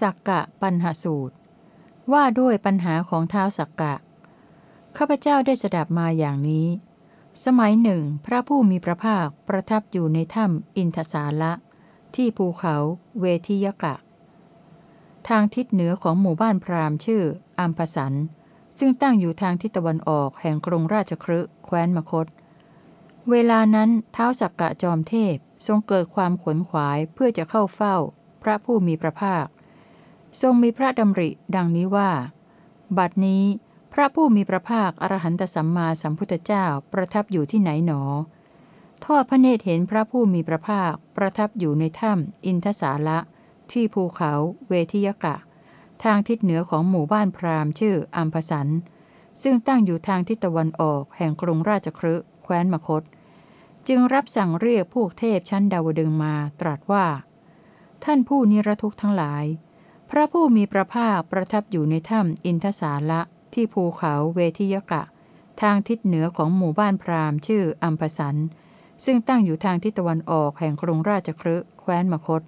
สักกะปัญหาสูตร ว่าด้วยปัญหาของเท้าสักกะ ข้าพเจ้าได้สดับมาอย่างนี้ สมัยหนึ่ง พระผู้มีพระภาคประทับอยู่ในถ้ำอินทสาละ ที่ภูเขาเวทิยกะ ทางทิศเหนือของหมู่บ้านพราหมณ์ชื่ออัมพสัน ซึ่งตั้งอยู่ทางทิศตะวันออกแห่งกรุงราชครืแคว้นมคต เวลานั้นเท้าสักกะจอมเทพทรงเกิดความขวนขวายเพื่อจะเข้าเฝ้า พระผู้มีพระภาค ทรงมีพระดำริ ดังนี้ว่า บัดนี้ พระผู้มีพระภาคอรหันตสัมมาสัมพุทธเจ้าประทับอยู่ที่ไหนหนอ ทอดพระเนตรเห็นพระผู้มีพระภาคประทับอยู่ในถ้ำอินทสาละ ที่ภูเขาเวทิยกะ ทางทิศเหนือของหมู่บ้านพราหมณ์ชื่ออัมพสัน ซึ่งตั้งอยู่ทางทิศตะวันออกแห่งกรุงราชครืแคว้นมคต จึงรับสั่งเรียกพวกเทพชั้นดาวดึงมาตรัสว่า ท่านผู้นิรทุกข์ทั้งหลาย พระผู้มีพระภาคประทับอยู่ในถ้ำอินทสาละที่ภูเขาเวทิยกะ ทางทิศเหนือของหมู่บ้านพราหมณ์ชื่ออัมพสัน ซึ่งตั้งอยู่ทางทิศตะวันออกแห่งกรุงราชครืแคว้นมคต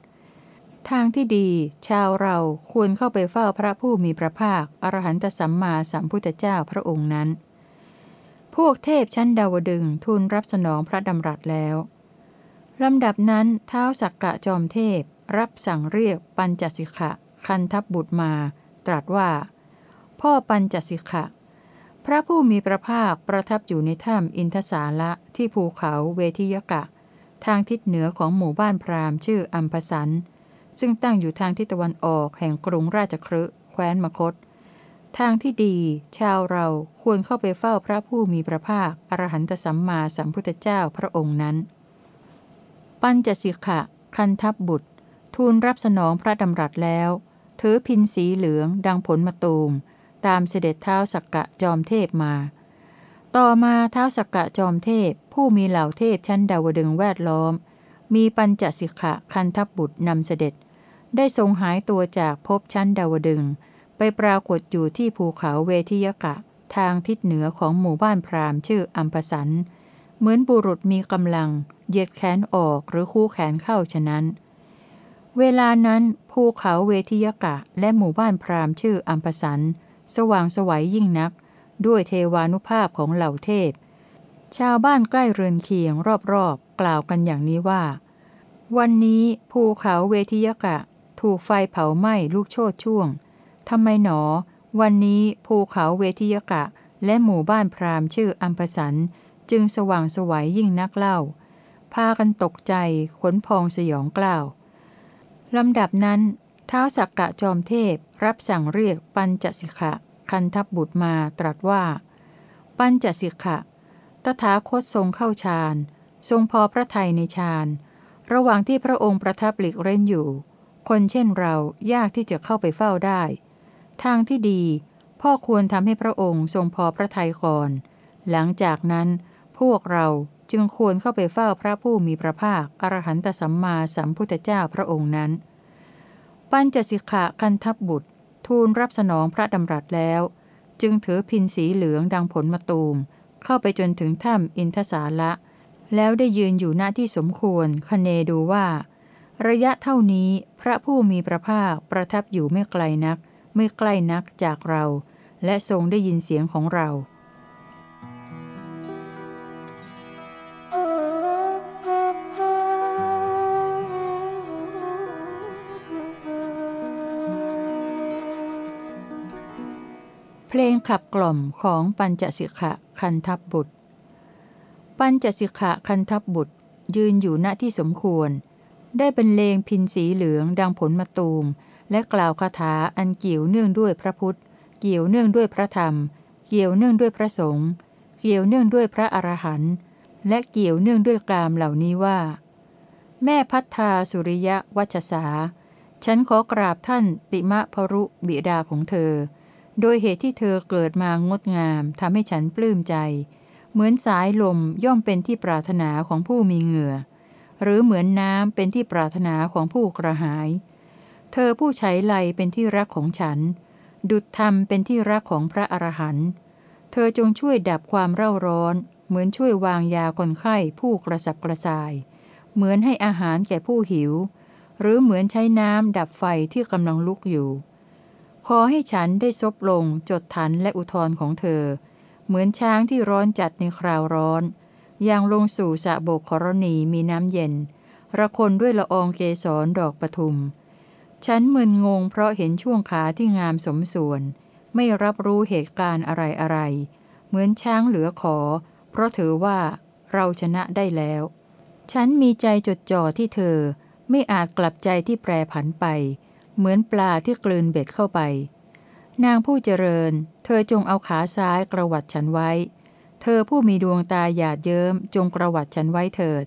ทางที่ดี ชาวเราควรเข้าไปเฝ้าพระผู้มีพระภาค อรหันตสัมมาสัมพุทธเจ้าพระองค์นั้น พวกเทพชั้นดาวดึงทูลรับสนองพระดำรัสแล้วลำดับนั้นเท้าสักกะจอมเทพ รับสั่งเรียกปัญจสิกะ คันทับบุตรมา ตรัสว่า พ่อปัญจสิกะพระผู้มีพระภาคประทับอยู่ในถ้ำอินทสาละที่ภูเขาเวทิยกะ ทางทิศเหนือของหมู่บ้านพราหมณ์ชื่ออัมพสัน ซึ่งตั้งอยู่ทางทิศตะวันออกแห่งกรุงราชครืแคว้นมคต ทางที่ดี ชาวเราควรเข้าไปเฝ้าพระผู้มีพระภาค อรหันตสัมมาสัมพุทธเจ้าพระองค์นั้น ปัญจสิกะคันทับบุตรทูลรับสนองพระดำรัสแล้ว ถือพินสีเหลืองดังผลมะตูม ตามเสด็จเท้าสักกะจอมเทพมา ต่อมาเท้าสักกะจอมเทพ ผู้มีเหล่าเทพชั้นดาวดึงแวดล้อม มีปัญจสิกขะคันทับบุตรนำเสด็จ ได้ทรงหายตัวจากภพชั้นดาวดึง ไปปรากฏอยู่ที่ภูเขาเวทิยกะ ทางทิศเหนือของหมู่บ้านพราหมณ์ชื่ออัมพสัน เหมือนบุรุษมีกำลัง เหยียดแขนออกหรือคู่แขนเข้าฉะนั้น เวลานั้นภูเขาเวทิยกะและหมู่บ้านพราหมณ์ชื่ออัมพสัน สว่างสวัยยิ่งนัก ด้วยเทวานุภาพของเหล่าเทพ ชาวบ้านใกล้เรือนเคียงรอบๆ กล่าวกันอย่างนี้ว่า วันนี้ภูเขาเวทิยกะ ถูกไฟเผาไหม้ลูกโชดช่วงทำไมหนอ วันนี้ภูเขาเวทิยกะ และหมู่บ้านพราหมณ์ชื่ออัมพสัน จึงสว่างสวัยยิ่งนักเล่า พากันตกใจขนพองสยองกล่าว ลำดับนั้นเท้าสักกะจอมเทพรับสั่งเรียกปัญจสิกะคันทับบุตรมาตรัสว่า ปัญจสิกะตถาคตทรงเข้าฌานทรงพอพระทัยในฌานระหว่างที่พระองค์ประทับหลีกเร้นอยู่ คนเช่นเรายากที่จะเข้าไปเฝ้าได้ ทางที่ดี พ่อควรทำให้พระองค์ทรงพอพระทัยก่อน หลังจากนั้นพวกเรา จึงควรเข้าไปเฝ้าพระผู้มีพระภาค อรหันตสัมมาสัมพุทธเจ้าพระองค์นั้น ปัญจสิกขะกันทับบุตร ทูลรับสนองพระดำรัสแล้ว จึงถือพินสีเหลืองดังผลมะตูม เข้าไปจนถึงถ้ำอินทสาละ แล้วได้ยืนอยู่หน้าที่สมควรคเนดูว่า ระยะเท่านี้พระผู้มีพระภาคประทับอยู่ไม่ไกลนัก ไม่ใกล้นักจากเรา และทรงได้ยินเสียงของเรา เพลงขับกล่อมของปัญจสิกะคันทับบุตร ปัญจสิกะคันทับบุตร ยืนอยู่ณที่สมควร ได้บรรเลงพินสีเหลืองดังผลมะตูม และกล่าวคาถาอันเกี่ยวเนื่องด้วยพระพุทธ เกี่ยวเนื่องด้วยพระธรรม เกี่ยวเนื่องด้วยพระสงฆ์เกี่ยวเนื่องด้วยพระอรหันต์และเกี่ยวเนื่องด้วยกามเหล่านี้ว่า แม่พัฒธาสุริยะวัชสา ฉันขอกราบท่านติมะพรุบิดาของเธอ โดยเหตุที่เธอเกิดมางดงามทำให้ฉันปลื้มใจ เหมือนสายลมย่อมเป็นที่ปรารถนาของผู้มีเหงื่อ หรือเหมือนน้ำเป็นที่ปรารถนาของผู้กระหาย เธอผู้ใช้ไลเป็นที่รักของฉัน ดุจธรรมเป็นที่รักของพระอรหันต์เธอจงช่วยดับความเร่าร้อน เหมือนช่วยวางยาคนไข้ผู้กระสับกระส่าย เหมือนให้อาหารแก่ผู้หิว หรือเหมือนใช้น้ำดับไฟที่กำลังลุกอยู่ ขอให้ฉันได้ซบลงจดทันและอุทธรของเธอ เหมือนช้างที่ร้อนจัดในคราวร้อน อย่างลงสู่สะโบกครณีมีน้ำเย็น ระคนด้วยละอองเกสรดอกปทุม ฉันมึนงงเพราะเห็นช่วงขาที่งามสมส่วน ไม่รับรู้เหตุการณ์อะไรอะไร เหมือนช้างเหลือขอ เพราะถือว่าเราชนะได้แล้ว ฉันมีใจจดจ่อที่เธอ ไม่อาจกลับใจที่แปรผันไป เหมือนปลาที่กลืนเบ็ดเข้าไป นางผู้เจริญ เธอจงเอาขาซ้ายกระวัดฉันไว้ เธอผู้มีดวงตาหยาดเยิ้มจงประวัติฉันไว้เถิด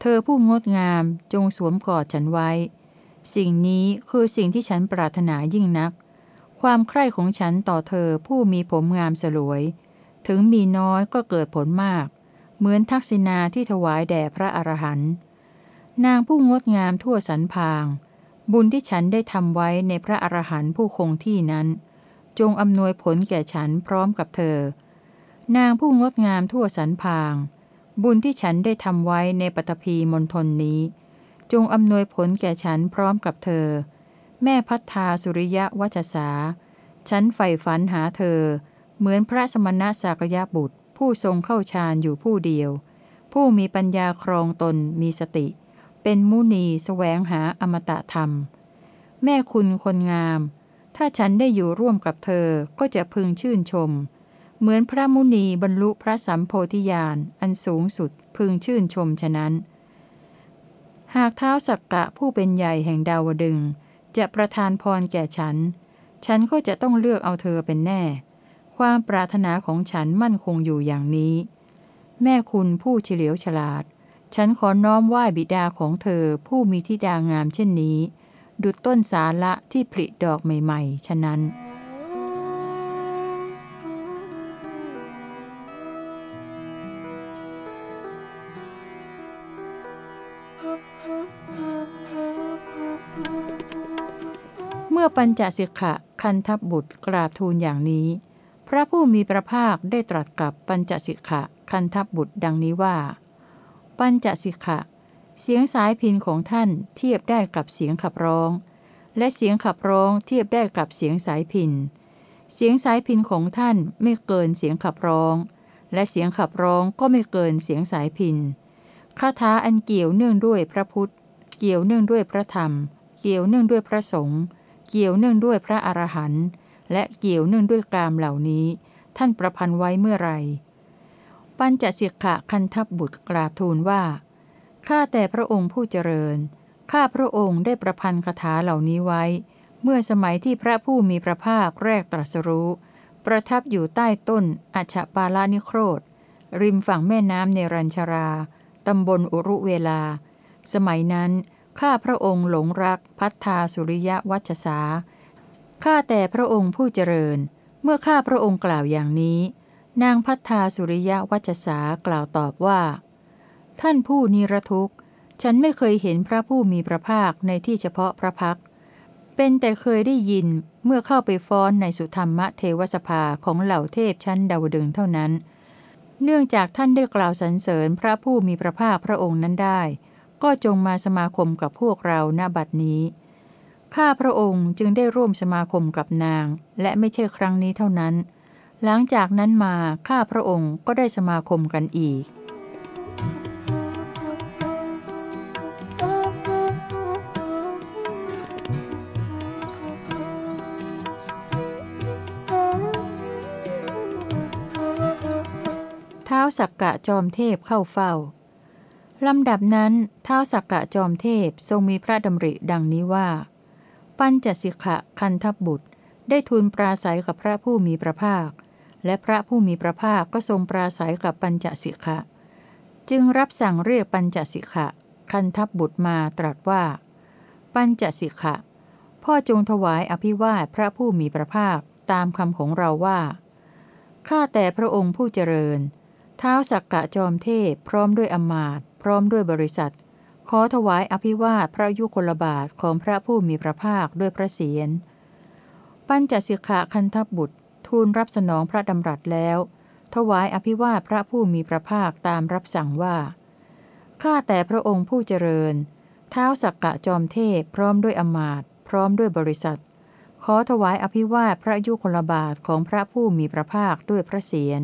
เธอผู้งดงามจงสวมกอดฉันไว้ สิ่งนี้คือสิ่งที่ฉันปรารถนายิ่งนัก ความใคร่ของฉันต่อเธอผู้มีผมงามสลวย ถึงมีน้อยก็เกิดผลมาก เหมือนทักษิณาที่ถวายแด่พระอรหันต์ นางผู้งดงามทั่วสรรพาง บุญที่ฉันได้ทำไว้ในพระอรหันต์ผู้คงที่นั้น จงอำนวยผลแก่ฉันพร้อมกับเธอ นางผู้งดงามทั่วสรรพาง บุญที่ฉันได้ทำไว้ในปฐพีมณฑลนี้ จงอำนวยผลแก่ฉันพร้อมกับเธอ แม่พัฒนาสุริยะวัชสา ฉันใฝ่ฝันหาเธอ เหมือนพระสมณะสากยะบุตร ผู้ทรงเข้าฌานอยู่ผู้เดียว ผู้มีปัญญาครองตนมีสติ เป็นมุนีสแสวงหาอมตะธรรม แม่คุณคนงาม ถ้าฉันได้อยู่ร่วมกับเธอก็จะพึงชื่นชม เหมือนพระมุนีบรรลุพระสัมโพธิญาณอันสูงสุดพึงชื่นชมฉะนั้น หากเท้าสักกะผู้เป็นใหญ่แห่งดาวดึง จะประทานพรแก่ฉัน ฉันก็จะต้องเลือกเอาเธอเป็นแน่ ความปรารถนาของฉันมั่นคงอยู่อย่างนี้ แม่คุณผู้เฉลียวฉลาด ฉันขอน้อมไหว้บิดาของเธอผู้มีทิดางามเช่นนี้ ดุดต้นสาละที่ผลิดอกใหม่ ๆ ฉะนั้นมื่อปัญจสิกขะคันทับบุตรกราบทูลอย่างนี้ พระผู้มีพระภาคได้ตรัสกับปัญจสิกขะคันทับบุตรดังนี้ว่า ปัญจสิกขะ เสียงสายพินของท่านเทียบได้กับเสียงขับร้อง และเสียงขับร้องเทียบได้กับเสียงสายพิน เสียงสายพินของท่านไม่เกินเสียงขับร้อง และเสียงขับร้องก็ไม่เกินเสียงสายพินคาถาอันเกี่ยวเนื่องด้วยพระพุทธ เกี่ยวเนื่องด้วยพระธรรม เกี่ยวเนื่องด้วยพระสงฆ์ เกี่ยวเนื่องด้วยพระอรหันต์ และเกี่ยวเนื่องด้วยกามเหล่านี้ ท่านประพันธ์ไว้เมื่อไร ปัญจสิกขะคันทับบุตรกราบทูลว่า ข้าแต่พระองค์ผู้เจริญ ข้าพระองค์ได้ประพันธ์คาถาเหล่านี้ไว้ เมื่อสมัยที่พระผู้มีพระภาคแรกตรัสรู้ ประทับอยู่ใต้ต้นอัชปาลานิโครธ ริมฝั่งแม่น้ำเนรัญชรา ตำบลอุรุเวลา สมัยนั้น ข้าพระองค์หลงรักพัฒนาสุริยวัชสา ข้าแต่พระองค์ผู้เจริญ เมื่อข้าพระองค์กล่าวอย่างนี้ นางพัฒนาสุริยวัชสากล่าวตอบว่า ท่านผู้นิรทุกข์ ฉันไม่เคยเห็นพระผู้มีพระภาคในที่เฉพาะพระพัก เป็นแต่เคยได้ยินเมื่อเข้าไปฟ้อนในสุธรรมเทวสภาของเหล่าเทพชั้นดาวดึงเท่านั้น เนื่องจากท่านได้กล่าวสรรเสริญพระผู้มีพระภาคพระองค์นั้นได้ ก็จงมาสมาคมกับพวกเราณบัดนี้ ข้าพระองค์จึงได้ร่วมสมาคมกับนาง และไม่ใช่ครั้งนี้เท่านั้น หลังจากนั้นมาข้าพระองค์ก็ได้สมาคมกันอีก เท้าสักกะจอมเทพเข้าเฝ้าลำดับนั้นเท้าสักกะจอมเทพทรงมีพระดำริดังนี้ว่า ปัญจสิกขะคันทับบุตรได้ทูลปราศัยกับพระผู้มีพระภาค และพระผู้มีพระภาคก็ทรงปราศัยกับปัญจสิกขะ จึงรับสั่งเรียกปัญจสิกขะ คันทับบุตรมาตรัสว่า ปัญจสิกขะ พ่อจงถวายอภิวาทพระผู้มีพระภาคตามคำของเราว่าข้าแต่พระองค์ผู้เจริญ เท้าสักกะจอมเทพพร้อมด้วยอมาตพร้อมด้วยบริษัท ขอถวายอภิวาทพระยุคลบาทของพระผู้มีพระภาคด้วยพระเศียรปัญจสิกขาคันทบุตร ทูลรับสนองพระดำรัสแล้ว ถวายอภิวาทพระผู้มีพระภาคตามรับสั่งว่าข้าแต่พระองค์ผู้เจริญ เท้าสักกะจอมเทพพร้อมด้วยอมาตพร้อมด้วยบริษัท ขอถวายอภิวาทพระยุคลบาทของพระผู้มีพระภาคด้วยพระเศียร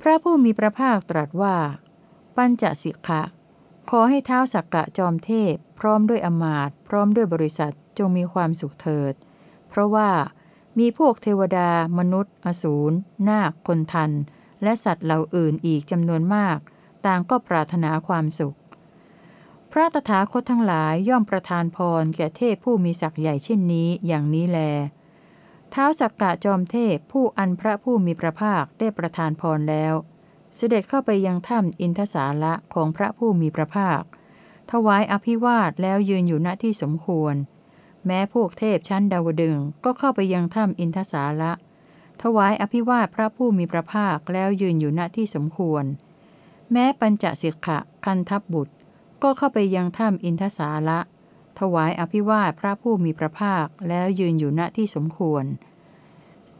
พระผู้มีพระภาคตรัสว่า ปัญจสิกขะ ขอให้เท้าสักกะจอมเทพ พร้อมด้วยอมาตพร้อมด้วยบริษัทจงมีความสุขเถิด เพราะว่า มีพวกเทวดา มนุษย์ อสูร นาค คนทัน และสัตว์เหล่าอื่นอีกจำนวนมาก ต่างก็ปรารถนาความสุข พระตถาคตทั้งหลายย่อมประทานพรแก่เทพผู้มีศักย์ใหญ่เช่นนี้อย่างนี้แล เท้าสักกะจอมเทพผู้อันพระผู้มีพระภาคได้ประทานพรแล้ว เสด็จเข้าไปยังถ้ำอินทสาระของพระผู้มีพระภาค ถวายอภิวาทแล้วยืนอยู่ณที่สมควร แม้พวกเทพชั้นดาวดึงก็เข้าไปยังถ้ำอินทสาระถวายอภิวาทพระผู้มีพระภาคแล้วยืนอยู่ณที่สมควร แม้ปัญจสิกขะคันทับบุตร ก็เข้าไปยังถ้ำอินทสาระถวายอภิวาทพระผู้มีพระภาคแล้วยืนอยู่ณที่สมควร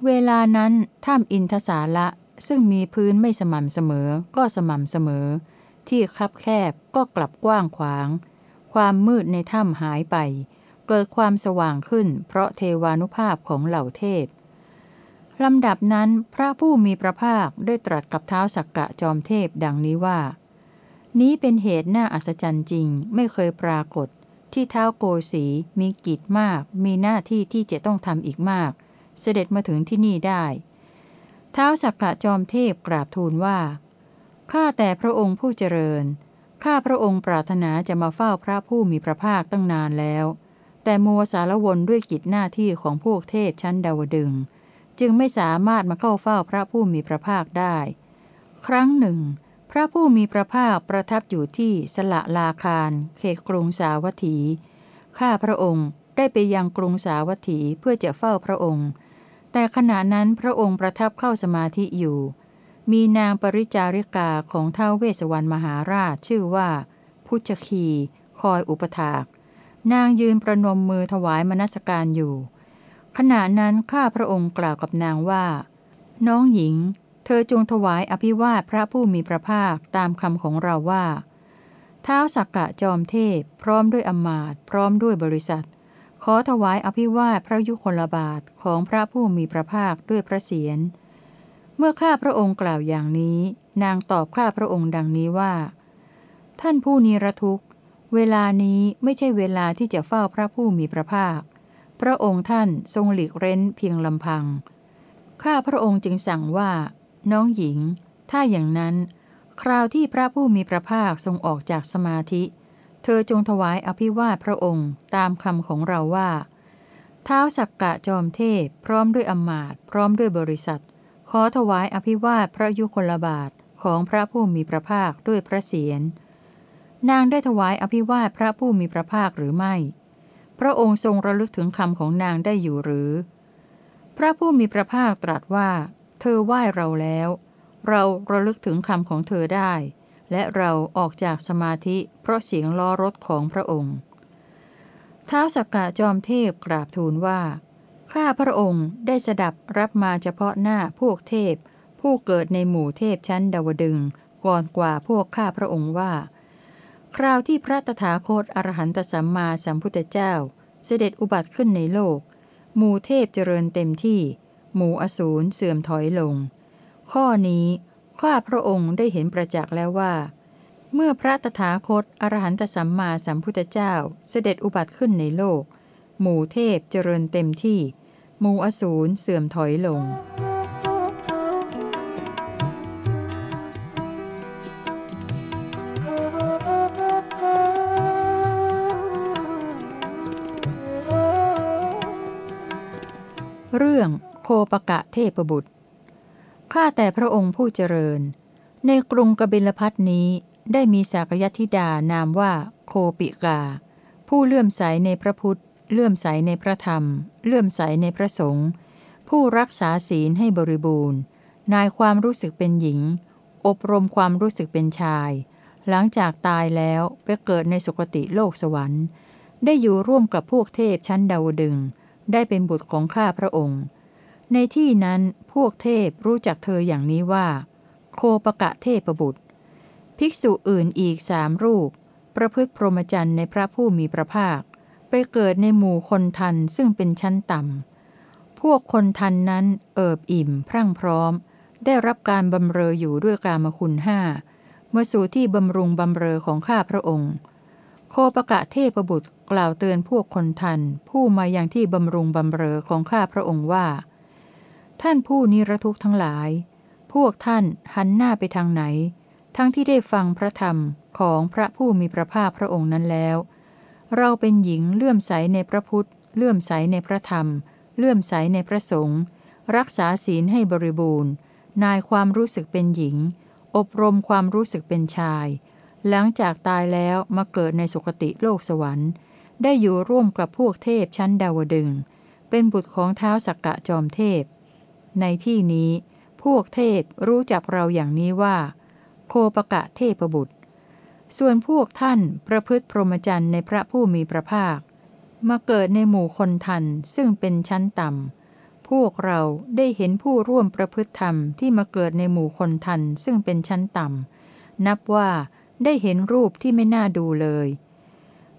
เวลานั้นถ้ำอินทสาระซึ่งมีพื้นไม่สม่ำเสมอ ก็สม่ำเสมอ ที่คับแคบก็กลับกว้างขวาง ความมืดในถ้ำหายไป เกิดความสว่างขึ้น เพราะเทวานุภาพของเหล่าเทพลำดับนั้นพระผู้มีพระภาคได้ตรัสกับเท้าสักกะจอมเทพดังนี้ว่า นี้เป็นเหตุน่าอัศจรรย์จริงไม่เคยปรากฏ ที่เท้าโกสีมีกิจมาก มีหน้าที่ที่จะต้องทำอีกมาก เสด็จมาถึงที่นี่ได้ เท้าสักกะจอมเทพกราบทูลว่าข้าแต่พระองค์ผู้เจริญข้าพระองค์ปรารถนาจะมาเฝ้าพระผู้มีพระภาคตั้งนานแล้ว แต่มัวสารวนด้วยกิจหน้าที่ของพวกเทพชั้นดาวดึง จึงไม่สามารถมาเข้าเฝ้าพระผู้มีพระภาคได้ ครั้งหนึ่ง พระผู้มีพระภาคประทับอยู่ที่สละลาคารเขตกรุงสาวัตถี ข้าพระองค์ได้ไปยังกรุงสาวัตถีเพื่อจะเฝ้าพระองค์ แต่ขณะนั้นพระองค์ประทับเข้าสมาธิอยู่ มีนางปริจาริกาของเท้าเวสวรรณมหาราชชื่อว่า พุชคี คอยอุปถาก นางยืนประนมมือถวายมนสการอยู่ ขณะนั้นข้าพระองค์กล่าวกับนางว่า น้องหญิง เธอจงถวายอภิวาทพระผู้มีพระภาคตามคำของเราว่า เท้าสักกะจอมเทพ พร้อมด้วยอมาตพร้อมด้วยบริษัท ขอถวายอภิวาทพระยุคลบาทของพระผู้มีพระภาคด้วยพระเศียรเมื่อข้าพระองค์กล่าวอย่างนี้ นางตอบข้าพระองค์ดังนี้ว่า ท่านผู้นิรทุกข์ เวลานี้ไม่ใช่เวลาที่จะเฝ้าพระผู้มีพระภาค พระองค์ท่านทรงหลีกเร้นเพียงลำพัง ข้าพระองค์จึงสั่งว่า น้องหญิง ถ้าอย่างนั้น คราวที่พระผู้มีพระภาคทรงออกจากสมาธิ เธอจงถวายอภิวาทพระองค์ตามคำของเราว่า เท้าสักกะจอมเทพ พร้อมด้วยอมาตพร้อมด้วยบริษัท ขอถวายอภิวาทพระยุคลบาทของพระผู้มีพระภาคด้วยพระเศียร นางได้ถวายอภิวาทพระผู้มีพระภาคหรือไม่ พระองค์ทรงระลึกถึงคำของนางได้อยู่หรือ พระผู้มีพระภาคตรัสว่า เธอไหว้เราแล้ว เราระลึกถึงคำของเธอได้ และเราออกจากสมาธิเพราะเสียงล้อรถของพระองค์ ท้าวสักกะจอมเทพกราบทูลว่า ข้าพระองค์ได้สดับรับมาเฉพาะหน้าพวกเทพ ผู้เกิดในหมู่เทพชั้นดาวดึงก่อนกว่าพวกข้าพระองค์ว่า คราวที่พระตถาคตอรหันตสัมมาสัมพุทธเจ้า เสด็จอุบัติขึ้นในโลก หมู่เทพเจริญเต็มที่ หมู่อสูรเสื่อมถอยลง ข้อนี้ข้าพระองค์ได้เห็นประจักษ์แล้วว่า เมื่อพระตถาคตอรหันตสัมมาสัมพุทธเจ้า เสด็จอุบัติขึ้นในโลก หมู่เทพเจริญเต็มที่ หมู่อสูรเสื่อมถอยลง เรื่องโคปกะเทพบุตร ข้าแต่พระองค์ผู้เจริญ ในกรุงกบิลพัทนี้ได้มีสากยธิดานามว่าโคปิกา ผู้เลื่อมใสในพระพุทธ เลื่อมใสในพระธรรม เลื่อมใสในพระสงฆ์ ผู้รักษาศีลให้บริบูรณ์ นายความรู้สึกเป็นหญิง อบรมความรู้สึกเป็นชาย หลังจากตายแล้วไปเกิดในสุคติโลกสวรรค์ ได้อยู่ร่วมกับพวกเทพชั้นดาวดึงส์ ได้เป็นบุตรของข้าพระองค์ ในที่นั้นพวกเทพรู้จักเธออย่างนี้ว่า โคปกะเทพบุตร ภิกษุอื่นอีกสามรูป ประพฤติพรหมจรรย์ในพระผู้มีพระภาค ไปเกิดในหมู่คนทันซึ่งเป็นชั้นต่ำ พวกคนทันนั้นเอิบอิ่ม พรั่งพร้อม ได้รับการบำเรออยู่ด้วยกามคุณห้าเมื่อสู่ที่บำรุงบำเรอของข้าพระองค์ โคปกะเทพบุตรกล่าวเตือนพวกคนทัน ผู้มาอย่างที่บำรุงบำเรอของข้าพระองค์ว่า ท่านผู้นิรทุกข์ทั้งหลาย พวกท่านหันหน้าไปทางไหน ทั้งที่ได้ฟังพระธรรมของพระผู้มีพระภาคพระองค์นั้นแล้ว เราเป็นหญิงเลื่อมใสในพระพุทธ เลื่อมใสในพระธรรม เลื่อมใสในพระสงฆ์รักษาศีลให้บริบูรณ์ นายความรู้สึกเป็นหญิง อบรมความรู้สึกเป็นชาย หลังจากตายแล้วมาเกิดในสุคติโลกสวรรค์ ได้อยู่ร่วมกับพวกเทพชั้นดาวดึง เป็นบุตรของเท้าสักกะจอมเทพ ในที่นี้พวกเทพรู้จักเราอย่างนี้ว่า โคปกะเทพบุตร ส่วนพวกท่านประพฤติพรหมจรรย์ในพระผู้มีพระภาค มาเกิดในหมู่คนทันซึ่งเป็นชั้นต่ำ พวกเราได้เห็นผู้ร่วมประพฤติธรรมที่มาเกิดในหมู่คนทันซึ่งเป็นชั้นต่ำ นับว่า ได้เห็นรูปที่ไม่น่าดูเลย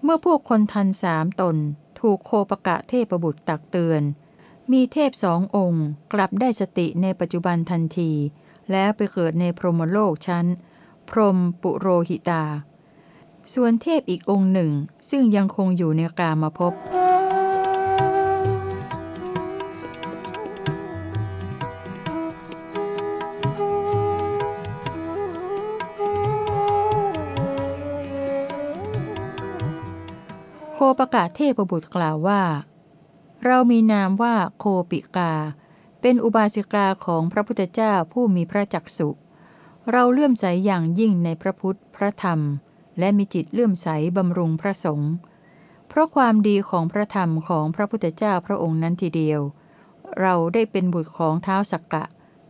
เมื่อพวกคนทันสามตน ถูกโคปกะเทพบุตรตักเตือน มีเทพสององค์ กลับได้สติในปัจจุบันทันที แล้วไปเกิดในพรหมโลกชั้น พรหมปุโรหิตา ส่วนเทพอีกองค์หนึ่ง ซึ่งยังคงอยู่ในกามาพ บโคปกะเทพบุตรกล่าวว่า เรามีนามว่าโคปิกา เป็นอุบาสิกาของพระพุทธเจ้าผู้มีพระจักสุเราเลื่อมใสอย่างยิ่งในพระพุทธพระธรรม และมีจิตเลื่อมใสบำรุงพระสงฆ์เพราะความดีของพระธรรมของพระพุทธเจ้าพระองค์นั้นทีเดียว เราได้เป็นบุตรของเท้าสักกะ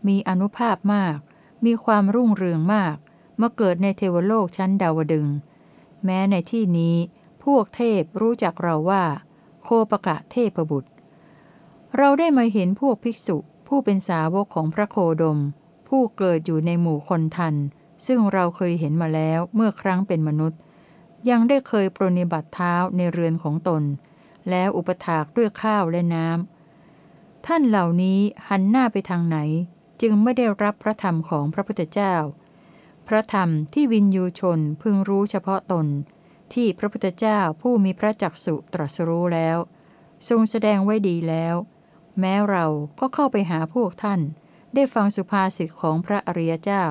มีอนุภาพมาก มีความรุ่งเรืองมากมาเกิดในเทวโลกชั้นดาวดึง แม้ในที่นี้ พวกเทพรู้จักเราว่า โคปกะเทพบุตร เราได้มาเห็นพวกภิกษุผู้เป็นสาวกของพระโคดม ผู้เกิดอยู่ในหมู่คนทัน ซึ่งเราเคยเห็นมาแล้วเมื่อครั้งเป็นมนุษย์ ยังได้เคยปรนิบัติเท้าในเรือนของตน แล้วอุปถากด้วยข้าวและน้ำท่านเหล่านี้หันหน้าไปทางไหน จึงไม่ได้รับพระธรรมของพระพุทธเจ้า พระธรรมที่วินยูชนพึงรู้เฉพาะตน ที่พระพุทธเจ้าผู้มีพระจักสุตรัสรู้แล้ว ทรงแสดงไว้ดีแล้ว แม้เราก็เข้าไปหาพวกท่าน ได้ฟังสุภาษิตของพระอริยเจ้า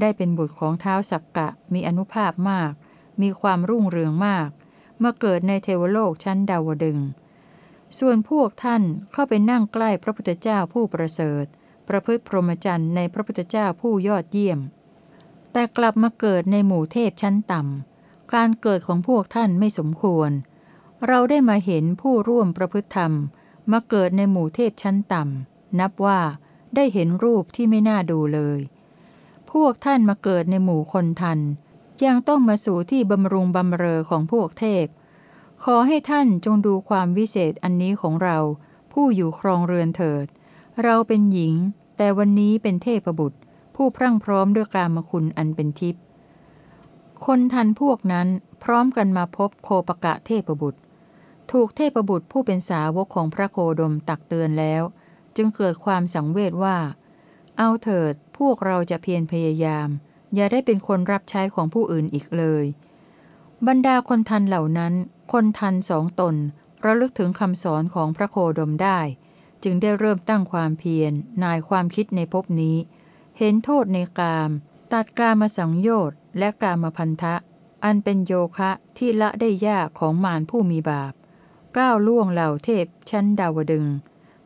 ได้เป็นบุตรของเท้าสักกะมีอนุภาพมาก มีความรุ่งเรืองมากเมื่อเกิดในเทวโลกชั้นดาวดึง ส่วนพวกท่านเข้าไปนั่งใกล้พระพุทธเจ้าผู้ประเสริฐ ประพฤติพรหมจรรย์ในพระพุทธเจ้าผู้ยอดเยี่ยม แต่กลับมาเกิดในหมู่เทพชั้นต่ำ การเกิดของพวกท่านไม่สมควร เราได้มาเห็นผู้ร่วมประพฤติธรรม มาเกิดในหมู่เทพชั้นต่ำ นับว่าได้เห็นรูปที่ไม่น่าดูเลย พวกท่านมาเกิดในหมู่คนทัน ยังต้องมาสู่ที่บำรุงบำเรอของพวกเทพ ขอให้ท่านจงดูความวิเศษอันนี้ของเรา ผู้อยู่ครองเรือนเถิด เราเป็นหญิง แต่วันนี้เป็นเทพบุตร ผู้พรั่งพร้อมด้วยกามคุณอันเป็นทิพย์ คนทันพวกนั้นพร้อมกันมาพบโคปกะเทพบุตร ถูกเทพบุตรผู้เป็นสาวกของพระโคดมตักเตือนแล้ว จึงเกิดความสังเวชว่า เอาเถิดพวกเราจะเพียรพยายาม อย่าได้เป็นคนรับใช้ของผู้อื่นอีกเลย บรรดาคนทันเหล่านั้น คนทันสองตนระลึกถึงคำสอนของพระโคดมได้ จึงได้เริ่มตั้งความเพียรนายความคิดในภพนี้ เห็นโทษในกาม ตัดกามสังโยชน์ และกามพันธะ อันเป็นโยคะที่ละได้ยากของมารผู้มีบาป ก้าวล่วงเหล่าเทพชั้นดาวดึง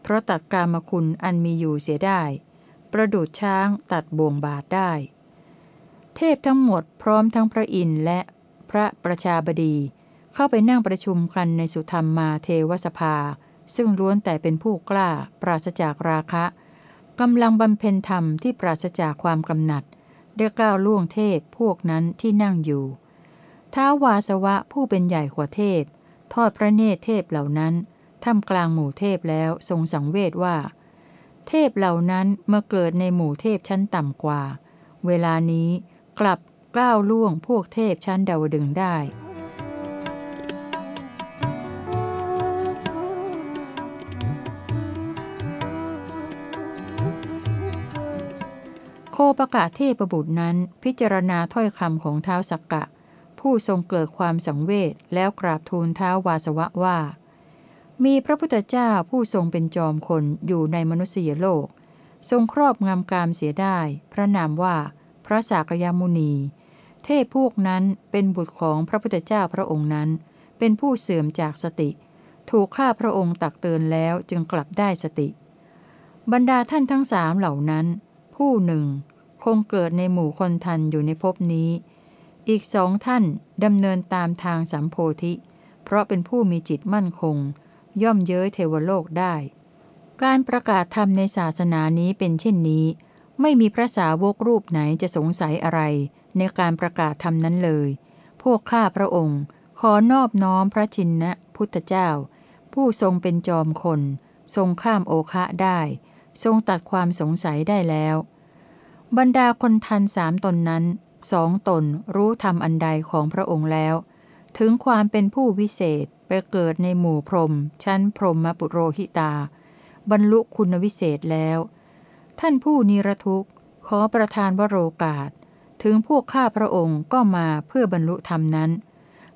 เพราะตัดกามคุณอันมีอยู่เสียได้ ประดุดช้างตัดบ่วงบาทได้ เทพทั้งหมดพร้อมทั้งพระอินทร์และพระประชาบดี เข้าไปนั่งประชุมกันในสุธรรมมาเทวสภา ซึ่งล้วนแต่เป็นผู้กล้าปราศจากราคะกำลังบำเพ็ญธรรมที่ปราศจากความกำหนัด ได้ก้าวล่วงเทพพวกนั้นที่นั่งอยู่ ท้าววาสวะผู้เป็นใหญ่กว่าเทพ ทอดพระเนตรเทพเหล่านั้นท่ามกลางหมู่เทพแล้วทรงสังเวชว่า เทพเหล่านั้นเมื่อเกิดในหมู่เทพชั้นต่ำกว่า เวลานี้กลับก้าวล่วงพวกเทพชั้นดาวดึงได้ คประกาศเทพบุตรนั้นพิจารณาถ้อยคำของเท้าสักกะ ผู้ทรงเกิดความสังเวชแล้วกราบทูลเท้าวาสวะว่า มีพระพุทธเจ้าผู้ทรงเป็นจอมคนอยู่ในมนุษยโลก ทรงครอบงำกามเสียได้ พระนามว่า พระสากยามุนี เทพพวกนั้นเป็นบุตรของพระพุทธเจ้าพระองค์นั้น เป็นผู้เสื่อมจากสติ ถูกข้าพระองค์ตักเตือนแล้วจึงกลับได้สติ บรรดาท่านทั้งสามเหล่านั้น ผู้หนึ่ง คงเกิดในหมู่คนทันอยู่ในภพนี้ อีกสองท่านดำเนินตามทางสัมโพธิ เพราะเป็นผู้มีจิตมั่นคง ย่อมเย้ยเทวโลกได้ การประกาศธรรมในศาสนานี้เป็นเช่นนี้ ไม่มีพระสาวกรูปไหนจะสงสัยอะไร ในการประกาศธรรมนั้นเลย พวกข้าพระองค์ ขอนอบน้อมพระชินนะพุทธเจ้า ผู้ทรงเป็นจอมคน ทรงข้ามโอคะได้ ทรงตัดความสงสัยได้แล้ว บรรดาคนทันสามตนนั้นสองตนรู้ธรรมอันใดของพระองค์แล้ว ถึงความเป็นผู้วิเศษไปเกิดในหมู่พรม ชั้นพรหมปุโรหิตา บรรลุคุณวิเศษแล้ว ท่านผู้นิรทุกข์ขอประทานวโรกาส ถึงพวกข้าพระองค์ก็มาเพื่อบรรลุธรรมนั้น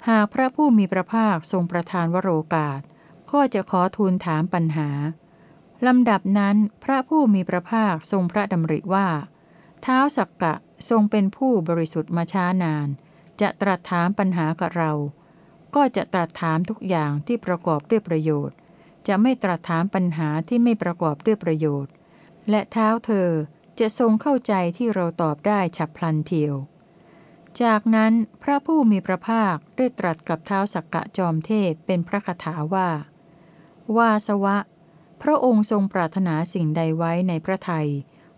หากพระผู้มีพระภาคทรงประทานวโรกาส ก็จะขอทูลถามปัญหา ลำดับนั้นพระผู้มีพระภาคทรงพระดำริว่า เท้าสักกะทรงเป็นผู้บริสุทธิ์มาช้านาน จะตรัสถามปัญหากับเรา ก็จะตรัสถามทุกอย่างที่ประกอบด้วยประโยชน์ จะไม่ตรัสถามปัญหาที่ไม่ประกอบด้วยประโยชน์ และเท้าเธอจะทรงเข้าใจที่เราตอบได้ฉับพลันเทียว จากนั้นพระผู้มีพระภาคได้ตรัสกับเท้าสักกะจอมเทพเป็นพระคาถาว่า วาสวะ พระองค์ทรงปรารถนาสิ่งใดไว้ในพระไทย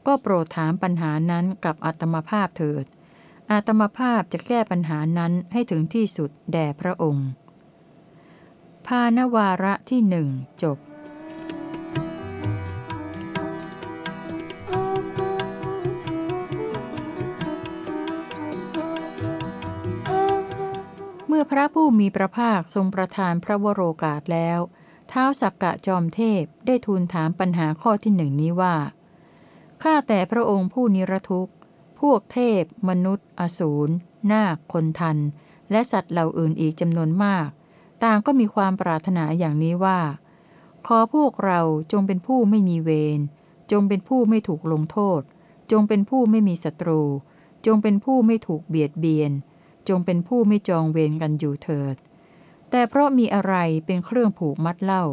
ก็โปรดถามปัญหานั้นกับอาตมภาพเถิด อาตมภาพจะแก้ปัญหานั้นให้ถึงที่สุดแด่พระองค์พานวาระที่หนึ่งจบเมื่อพระผู้มีพระภาคทรงประทานพระวโรกาสแล้ว ท้าวสักกะจอมเทพได้ทูลถามปัญหาข้อที่หนึ่งนี้ว่า ข้าแต่พระองค์ผู้นิรทุกข์ พวกเทพ มนุษย์ อสูร นาค คนทัน และสัตว์เหล่าอื่นอีกจำนวนมาก ต่างก็มีความปรารถนาอย่างนี้ว่า ขอพวกเราจงเป็นผู้ไม่มีเวร จงเป็นผู้ไม่ถูกลงโทษ จงเป็นผู้ไม่มีศัตรู จงเป็นผู้ไม่ถูกเบียดเบียน จงเป็นผู้ไม่จองเวรกันอยู่เถิด แต่เพราะมีอะไรเป็นเครื่องผูกมัดเล่า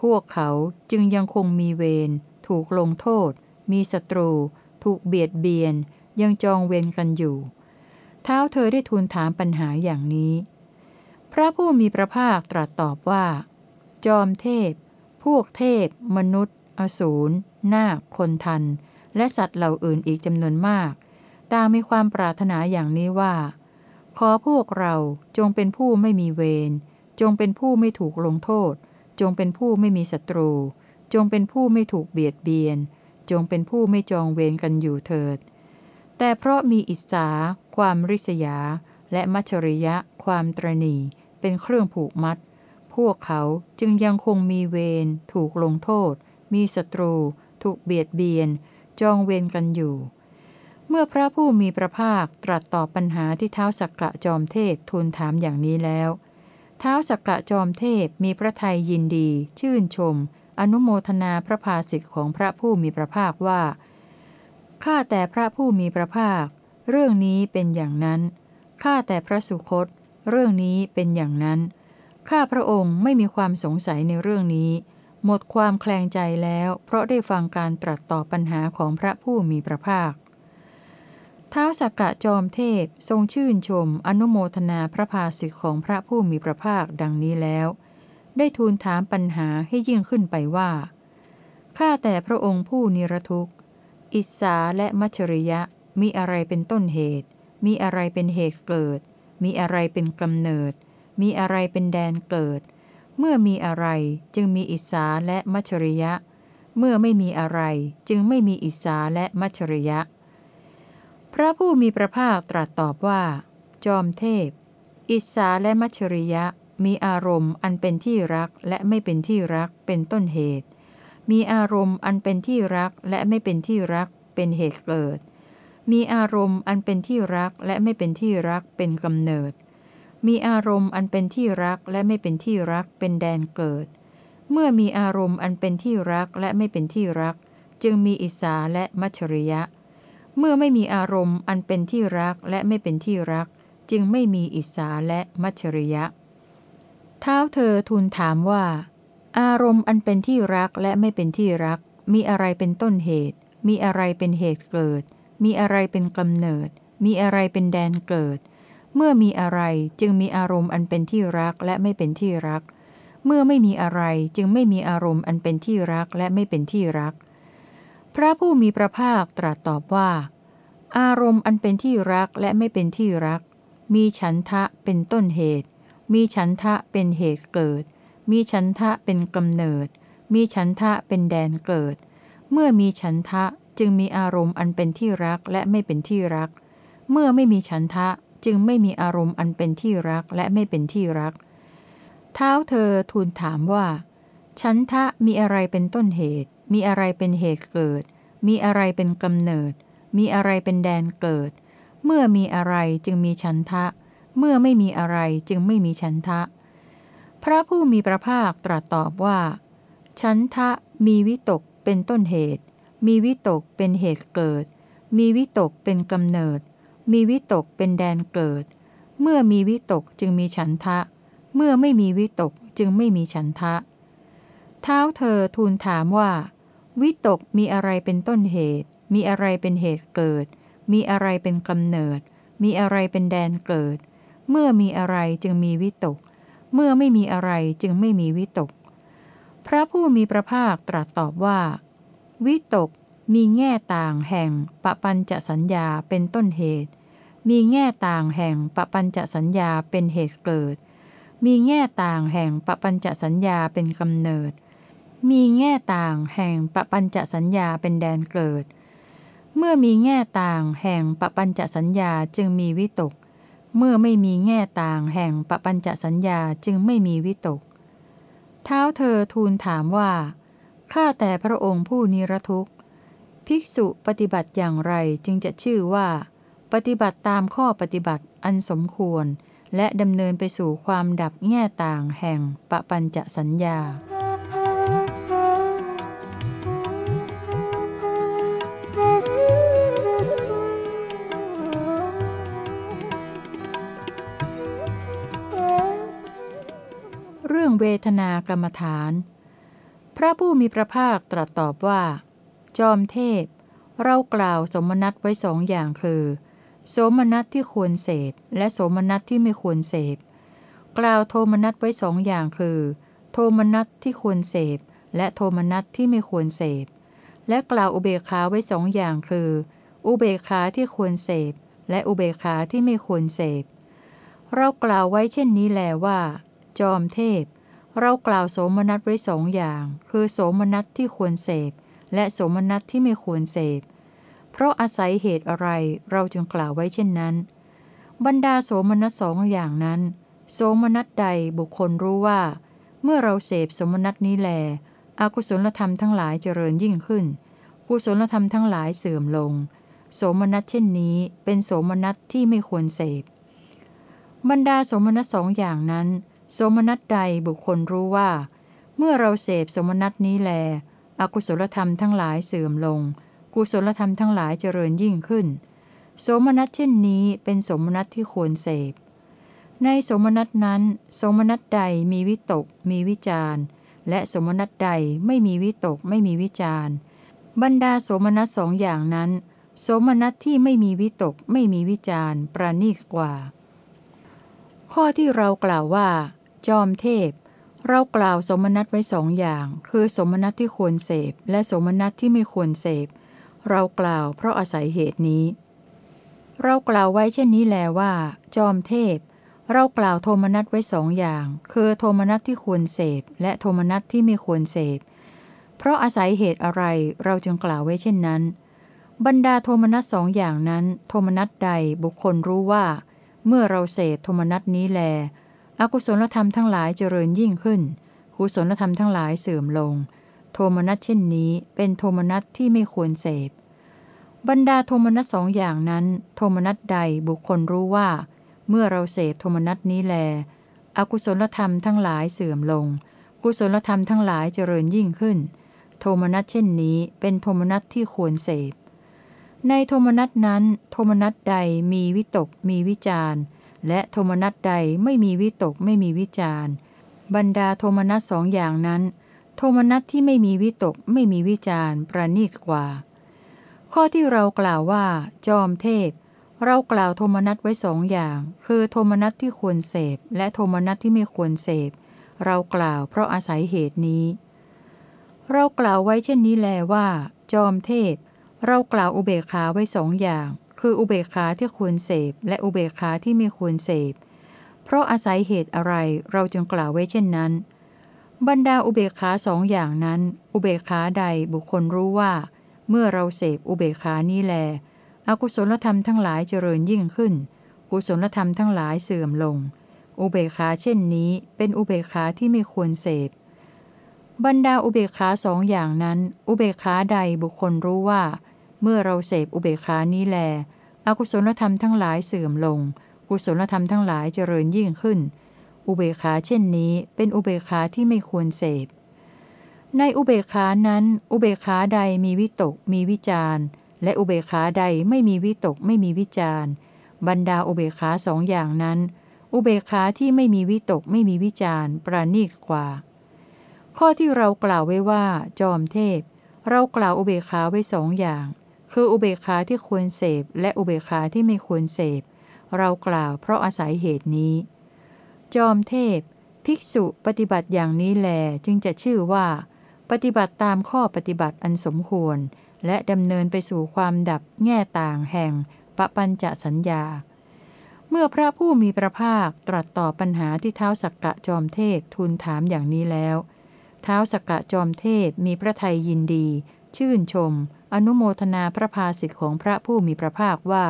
พวกเขาจึงยังคงมีเวร ถูกลงโทษ มีศัตรู ถูกเบียดเบียน ยังจองเวรกันอยู่ เท้าเธอได้ทูลถามปัญหาอย่างนี้ พระผู้มีพระภาคตรัสตอบว่า จอมเทพ พวกเทพ มนุษย์ อสูร นาค คนทัน และสัตว์เหล่าอื่นอีกจำนวนมากต่างมีความปรารถนาอย่างนี้ว่า ขอพวกเราจงเป็นผู้ไม่มีเวร จงเป็นผู้ไม่ถูกลงโทษ จงเป็นผู้ไม่มีศัตรู จงเป็นผู้ไม่ถูกเบียดเบียน จงเป็นผู้ไม่จองเวรกันอยู่เถิด แต่เพราะมีอิสา ความริษยา และมัชริยะ ความตรณีเป็นเครื่องผูกมัด พวกเขาจึงยังคงมีเวร ถูกลงโทษ มีศัตรู ถูกเบียดเบียน จองเวรกันอยู่ เมื่อพระผู้มีพระภาคตรัสตอบปัญหาที่เท้าสักกะจอมเทพทูลถามอย่างนี้แล้ว ท้าสักกะจอมเทพมีพระทัยยินดี ชื่นชม อนุโมทนาพระภาสิทธิ์ของพระผู้มีพระภาคว่าข้าแต่พระผู้มีพระภาค เรื่องนี้เป็นอย่างนั้นข้าแต่พระสุคต เรื่องนี้เป็นอย่างนั้นข้าพระองค์ไม่มีความสงสัยในเรื่องนี้ หมดความแคลงใจแล้ว เพราะได้ฟังการตรัสตอบปัญหาของพระผู้มีพระภาค ท้าวสักกะจอมเทพทรงชื่นชมอนุโมทนาพระภาสิทธิ์ของพระผู้มีพระภาคดังนี้แล้ว ได้ทูลถามปัญหาให้ยิ่งขึ้นไปว่า ข้าแต่พระองค์ผู้นิรทุกข์ อิสาและมัชริยะมีอะไรเป็นต้นเหตุ มีอะไรเป็นเหตุเกิด มีอะไรเป็นกำเนิด มีอะไรเป็นแดนเกิด เมื่อมีอะไรจึงมีอิสาและมัชริยะ เมื่อไม่มีอะไรจึงไม่มีอิสาและมัชริยะ พระผู้มีพระภาคตรัสตอบว่า จอมเทพ อิสาและมัชริยะมีอารมณ์อันเป็นที่รักและไม่เป็นที่รักเป็นต้นเหตุ มีอารมณ์อันเป็นที่รักและไม่เป็นที่รักเป็นเหตุเกิด มีอารมณ์อันเป็นที่รักและไม่เป็นที่รักเป็นกำเนิด มีอารมณ์อันเป็นที่รักและไม่เป็นที่รักเป็นแดนเกิด เมื่อมีอารมณ์อันเป็นที่รักและไม่เป็นที่รัก จึงมีอิสาและมัชริยะ เมื่อไม่มีอารมณ์อันเป็นที่รักและไม่เป็นที่รัก จึงไม่มีอิสาและมัชริยะ เท้าเธอทูลถามว่า อารมณ์อันเป็นที่รักและไม่เป็นที่รัก มีอะไรเป็นต้นเหตุ มีอะไรเป็นเหตุเกิด มีอะไรเป็นกำเนิด มีอะไรเป็นแดนเกิด เมื่อมีอะไรจึงมีอารมณ์อันเป็นที่รักและไม่เป็นที่รัก เมื่อไม่มีอะไรจึงไม่มีอารมณ์อันเป็นที่รักและไม่เป็นที่รัก พระผู้มีพระภาคตรัสตอบว่า อารมณ์อันเป็นที่รักและไม่เป็นที่รัก มีฉันทะเป็นต้นเหตุ มีฉันทะเป็นเหตุเกิด มีฉันทะเป็นกำเนิด มีฉันทะเป็นแดนเกิด เมื่อมีฉันทะจึงมีอารมณ์อันเป็นที่รักและไม่เป็นที่รัก เมื่อไม่มีฉันทะจึงไม่มีอารมณ์อันเป็นที่รักและไม่เป็นที่รัก เท้าเธอทูลถามว่า ฉันทะมีอะไรเป็นต้นเหตุ มีอะไรเป็นเหตุเกิด มีอะไรเป็นกำเนิด มีอะไรเป็นแดนเกิด เมื่อมีอะไรจึงมีฉันทะ เมื่อไม่มีอะไรจึงไม่มีฉันทะ พระผู้มีพระภาคตรัสตอบว่า ฉันทะมีวิตกเป็นต้นเหตุ มีวิตกเป็นเหตุเกิด มีวิตกเป็นกำเนิด มีวิตกเป็นแดนเกิด เมื่อมีวิตกจึงมีฉันทะ เมื่อไม่มีวิตกจึงไม่มีฉันทะ เท้าเธอทูลถามว่า วิตกมีอะไรเป็นต้นเหตุ มีอะไรเป็นเหตุเกิด มีอะไรเป็นกำเนิด มีอะไรเป็นแดนเกิด เมื่อมีอะไรจึงมีวิตก เมื่อไม่มีอะไรจึงไม่มีวิตก พระผู้มีพระภาคตรัสตอบว่า วิตกมีแง่ต่างแห่งปปัญจสัญญาเป็นต้นเหตุ มีแง่ต่างแห่งปปัญจสัญญาเป็นเหตุเกิด มีแง่ต่างแห่งปปัญจสัญญาเป็นกำเนิด มีแง่ต่างแห่งปปัญจสัญญาเป็นแดนเกิด เมื่อมีแง่ต่างแห่งปปัญจสัญญาจึงมีวิตก เมื่อไม่มีแง่ต่างแห่งปปัญจสัญญาจึงไม่มีวิตก เท้าเธอทูลถามว่า ข้าแต่พระองค์ผู้นิรทุกข์ ภิกษุปฏิบัติอย่างไรจึงจะชื่อว่า ปฏิบัติตามข้อปฏิบัติอันสมควร และดำเนินไปสู่ความดับแง่ต่างแห่งปปัญจสัญญา เวทนากรรมฐาน พระผู้มีพระภาคตรัสตอบว่า จอมเทพ เรากล่าวสมนัตไว้สองอย่างคือ โสมนัตที่ควรเสพ และโสมนัตที่ไม่ควรเสพ กล่าวโทมนัตไว้สองอย่างคือ โทมนัตที่ควรเสพ และโทมนัตที่ไม่ควรเสพ และกล่าวอุเบกขาไว้สองอย่างคือ อุเบกขาที่ควรเสพ และอุเบกขาที่ไม่ควรเสพเรากล่าวไว้เช่นนี้แลว่า จอมเทพ เรากล่าวโสมนัสไว้สองอย่าง คือโสมนัสที่ควรเสพ และโสมนัสที่ไม่ควรเสพ เพราะอาศัยเหตุอะไรเราจึงกล่าวไว้เช่นนั้น บรรดาโสมนัสสองอย่างนั้น โสมนัสใดบุคคลรู้ว่า เมื่อเราเสพสมนัสนี้แล อกุศลธรรมทั้งหลายเจริญยิ่งขึ้น กุศลธรรมทั้งหลายเสื่อมลง โสมนัสเช่นนี้เป็นโสมนัสที่ไม่ควรเสพ บรรดาโสมนัสสองอย่างนั้น สมนัตใดบุคคลรู้ว่า เมื่อเราเสพสมนัตนี้แล อกุศลธรรมทั้งหลายเสื่อมลง กุศลธรรมทั้งหลายเจริญยิ่งขึ้น สมนัตเช่นนี้เป็นสมนัตที่ควรเสพ ในสมนัตนั้น สมนัตใดมีวิตก มีวิจารและสมนัตใดไม่มีวิตกไม่มีวิจารบรรดาสมนัตสองอย่างนั้น สมนัตที่ไม่มีวิตกไม่มีวิจารประณีกว่า ข้อที่เรากล่าวว่า จอมเทพ เรากล่าวสมนัตไว้สองอย่าง คือสมนัตที่ควรเสพ และสมนัตที่ไม่ควรเสพ เรากล่าวเพราะอาศัยเหตุนี้ เรากล่าวไว้เช่นนี้แลว่า จอมเทพ เรากล่าวโทมนัตไว้สองอย่าง คือโทมนัตที่ควรเสพ และโทมนัตที่ไม่ควรเสพ เพราะอาศัยเหตุอะไรเราจึงกล่าวไว้เช่นนั้นบบรรดาโทมนัสสองอย่างนั้น โทมนัสใดบุคคลรู้ว่า เมื่อเราเสพโทมนัสนี้แล อกุศลธรรมทั้งหลายเจริญยิ่งขึ้น กุศลธรรมทั้งหลายเสื่อมลง โทมนัสเช่นนี้เป็นโทมนัสที่ไม่ควรเสพ บรรดาโทมนัสสองอย่างนั้น โทมนัสใดบุคคลรู้ว่า เมื่อเราเสพโทมนัสนี้แล อกุศลธรรมทั้งหลายเสื่อมลง กุศลธรรมทั้งหลายเจริญยิ่งขึ้น โทมนัสเช่นนี้เป็นโทมนัสที่ควรเสพ ในโทมนัสนั้น โทมนัสใดมีวิตกมีวิจารณ์ และโทมนัสใดไม่มีวิตกไม่มีวิจารบรรดาโทมนัสสองอย่างนั้น โทมนัสที่ไม่มีวิตกไม่มีวิจารประณีตกว่า ข้อที่เรากล่าวว่า จอมเทพ เรากล่าวโทมนัสไว้สองอย่าง คือโทมนัสที่ควรเสพ และโทมนัสที่ไม่ควรเสพ เรากล่าวเพราะอาศัยเหตุนี้ เรากล่าวไว้เช่นนี้แลว่า จอมเทพ เรากล่าวอุเบกขาไว้สองอย่าง คืออุเบกขาที่ควรเสพ และอุเบกขาที่ไม่ควรเสพ เพราะอาศัยเหตุอะไรเราจึงกล่าวไว้เช่นนั้น บรรดาอุเบกขาสองอย่างนั้น อุเบกขาใดบุคคลรู้ว่า เมื่อเราเสพอุเบกขานี้แล อกุศลธรรมทั้งหลายเจริญยิ่งขึ้น กุศลธรรมทั้งหลายเสื่อมลง อุเบกขาเช่นนี้เป็นอุเบกขาที่ไม่ควรเสพ บรรดาอุเบกขาสองอย่างนั้น อุเบกขาใดบุคคลรู้ว่า เมื่อเราเสพอุเบกขานี้แล อกุศลธรรมทั้งหลายเสื่อมลง กุศลธรรมทั้งหลายเจริญยิ่งขึ้น อุเบกขาเช่นนี้เป็นอุเบกขาที่ไม่ควรเสพ ในอุเบกขานั้น อุเบกขาใดมีวิตก มีวิจารและอุเบกขาใดไม่มีวิตกไม่มีวิจารบรรดาอุเบกขาสองอย่างนั้น อุเบกขาที่ไม่มีวิตกไม่มีวิจารประณีตกว่า ข้อที่เรากล่าวไว้ว่า จอมเทพ เรากล่าวอุเบกขาไว้สองอย่าง คืออุเบกขาที่ควรเสพและอุเบกขาที่ไม่ควรเสพ เรากล่าวเพราะอาศัยเหตุนี้ จอมเทพ ภิกษุปฏิบัติอย่างนี้แลจึงจะชื่อว่า ปฏิบัติตามข้อปฏิบัติอันสมควร และดำเนินไปสู่ความดับแง่ต่างแห่งปปัญจสัญญา เมื่อพระผู้มีพระภาคตรัสตอบปัญหาที่เท้าสักกะจอมเทพทูลถามอย่างนี้แล้ว เท้าสักกะจอมเทพมีพระทัยยินดี ชื่นชม อนุโมทนาพระภาสิทธิ์ของพระผู้มีพระภาคว่า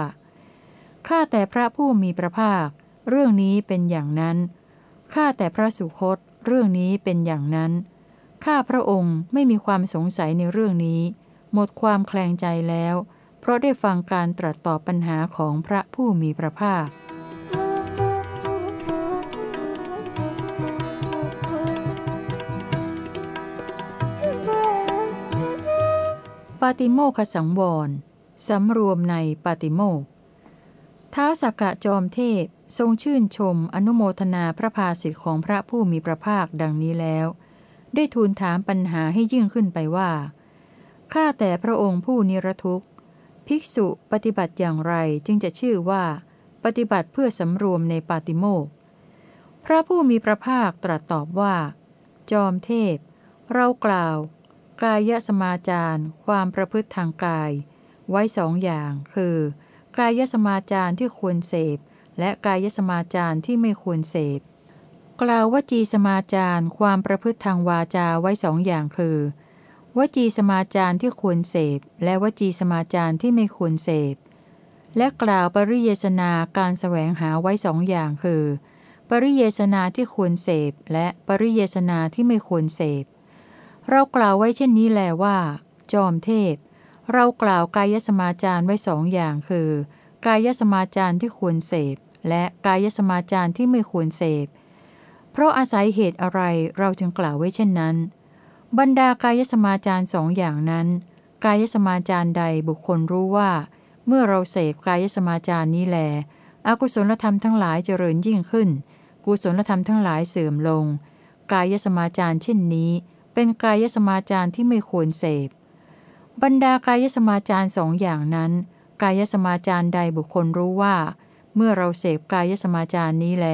ข้าแต่พระผู้มีพระภาค เรื่องนี้เป็นอย่างนั้น ข้าแต่พระสุคต เรื่องนี้เป็นอย่างนั้น ข้าพระองค์ไม่มีความสงสัยในเรื่องนี้ หมดความแคลงใจแล้ว เพราะได้ฟังการตรัสตอบปัญหาของพระผู้มีพระภาค ปาติโมคสังวร สำรวมในปาติโมกท้าวสักกะจอมเทพทรงชื่นชมอนุโมทนาพระภาสิทธิ์ของพระผู้มีพระภาคดังนี้แล้ว ได้ทูลถามปัญหาให้ยิ่งขึ้นไปว่า ข้าแต่พระองค์ผู้นิรทุกข์ ภิกษุปฏิบัติอย่างไรจึงจะชื่อว่า ปฏิบัติเพื่อสำรวมในปาติโมกพระผู้มีพระภาคตรัสตอบว่า จอมเทพ เรากล่าว กายสมาจารความประพฤติทางกาย ไว้สองอย่าง คือ กายสมาจารที่ควรเสพ และกายสมาจารที่ไม่ควรเสพ กล่าววจีสมาจารความประพฤติทางวาจาไว้สองอย่างคือ วจีสมาจารที่ควรเสพ และวจีสมาจารที่ไม่ควรเสพ และกล่าวปริเยสนาการแสวงหาไว้สองอย่างคือ ปริเยสนาที่ควรเสพ และปริเยสนาที่ไม่ควรเสพ เรากล่าวไว้เช่นนี้แลว่า จอมเทพ เรากล่าวกายสมาจารไว้สองอย่างคือ กายสมาจารที่ควรเสพ และกายสมาจารที่ไม่ควรเสพ เพราะอาศัยเหตุอะไรเราจึงกล่าวไว้เช่นนั้น บรรดากายสมาจารสองอย่างนั้น กายสมาจารใดบุคคลรู้ว่า เมื่อเราเสพกายสมาจารนี้แล อกุศลธรรมทั้งหลายเจริญยิ่งขึ้น กุศลธรรมทั้งหลายเสื่อมลง กายสมาจารเช่นนี้ เป็นกายสมาจารที่ไม่ควรเสพ บรรดากายสมาจารสองอย่างนั้น กายสมาจารใดบุคคลรู้ว่า เมื่อเราเสพกายสมาจารนี้แล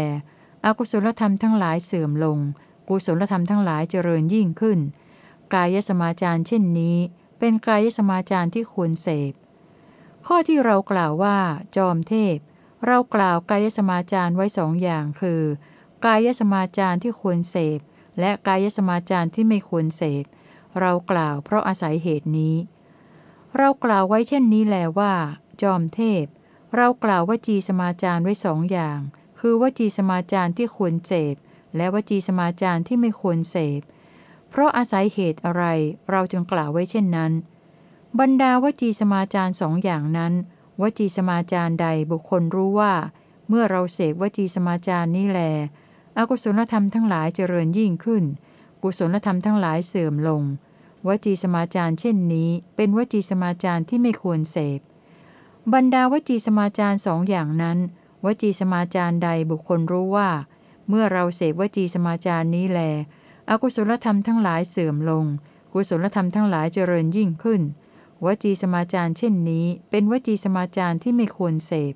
อกุศลธรรมทั้งหลายเสื่อมลง กุศลธรรมทั้งหลายเจริญยิ่งขึ้น กายสมาจารเช่นนี้ เป็นกายสมาจารที่ควรเสพ ข้อที่เรากล่าวว่า จอมเทพ เรากล่าวกายสมาจารไว้สองอย่างคือ กายสมาจารที่ควรเสพ และกายสมาจารที่ไม่ควรเสพเรากล่าวเพราะอาศัยเหตุนี้ เรากล่าวไว้เช่นนี้แลว่า จอมเทพ เรากล่าววจีสมาจารไว้สองอย่าง คือวจีสมาจารที่ควรเสพและวจีสมาจารที่ไม่ควรเสพเพราะอาศัยเหตุอะไรเราจึงกล่าวไว้เช่นนั้น บรรดาวจีสมาจารสองอย่างนั้น วจีสมาจารใดบุคคลรู้ว่า เมื่อเราเสพวจีสมาจารนี้แล อกุศลธรรมทั้งหลายเจริญยิ่งขึ้น กุศลธรรมทั้งหลายเสื่อมลง วจีสมาจารเช่นนี้ เป็นวจีสมาจารที่ไม่ควรเสพ บรรดาวจีสมาจารสองอย่างนั้น วจีสมาจารใดบุคคลรู้ว่า เมื่อเราเสพวจีสมาจารนี้แล อกุศลธรรมทั้งหลายเสื่อมลง กุศลธรรมทั้งหลายเจริญยิ่งขึ้น วจีสมาจารเช่นนี้ เป็นวจีสมาจารที่ไม่ควรเสพ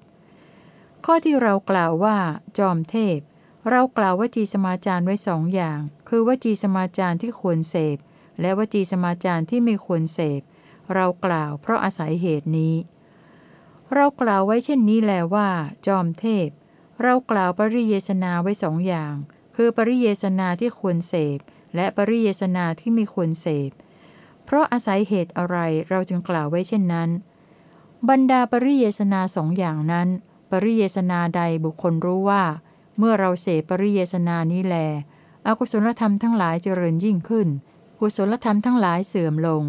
ข้อที่เรากล่าวว่า จอมเทพ เรากล่าววจีสมาจารไว้สองอย่าง คือวจีสมาจารที่ควรเสพ และวจีสมาจารที่ไม่ควรเสพ เรากล่าวเพราะอาศัยเหตุนี้ เรากล่าวไว้เช่นนี้แล้วว่า จอมเทพ เรากล่าวปริเยสนาไว้สองอย่าง คือปริเยสนาที่ควรเสพ และปริเยสนาที่ไม่ควรเสพ เพราะอาศัยเหตุอะไรเราจึงกล่าวไว้เช่นนั้น บรรดาปริเยสนาสองอย่างนั้น ปริเยสนาใดบุคคลรู้ว่า เมื่อเราเสปริเยสนานี้แล อกุศลธรรมทั้งหลายเจริญยิ่งขึ้น กุศลธรรมทั้งหลายเสื่อมลง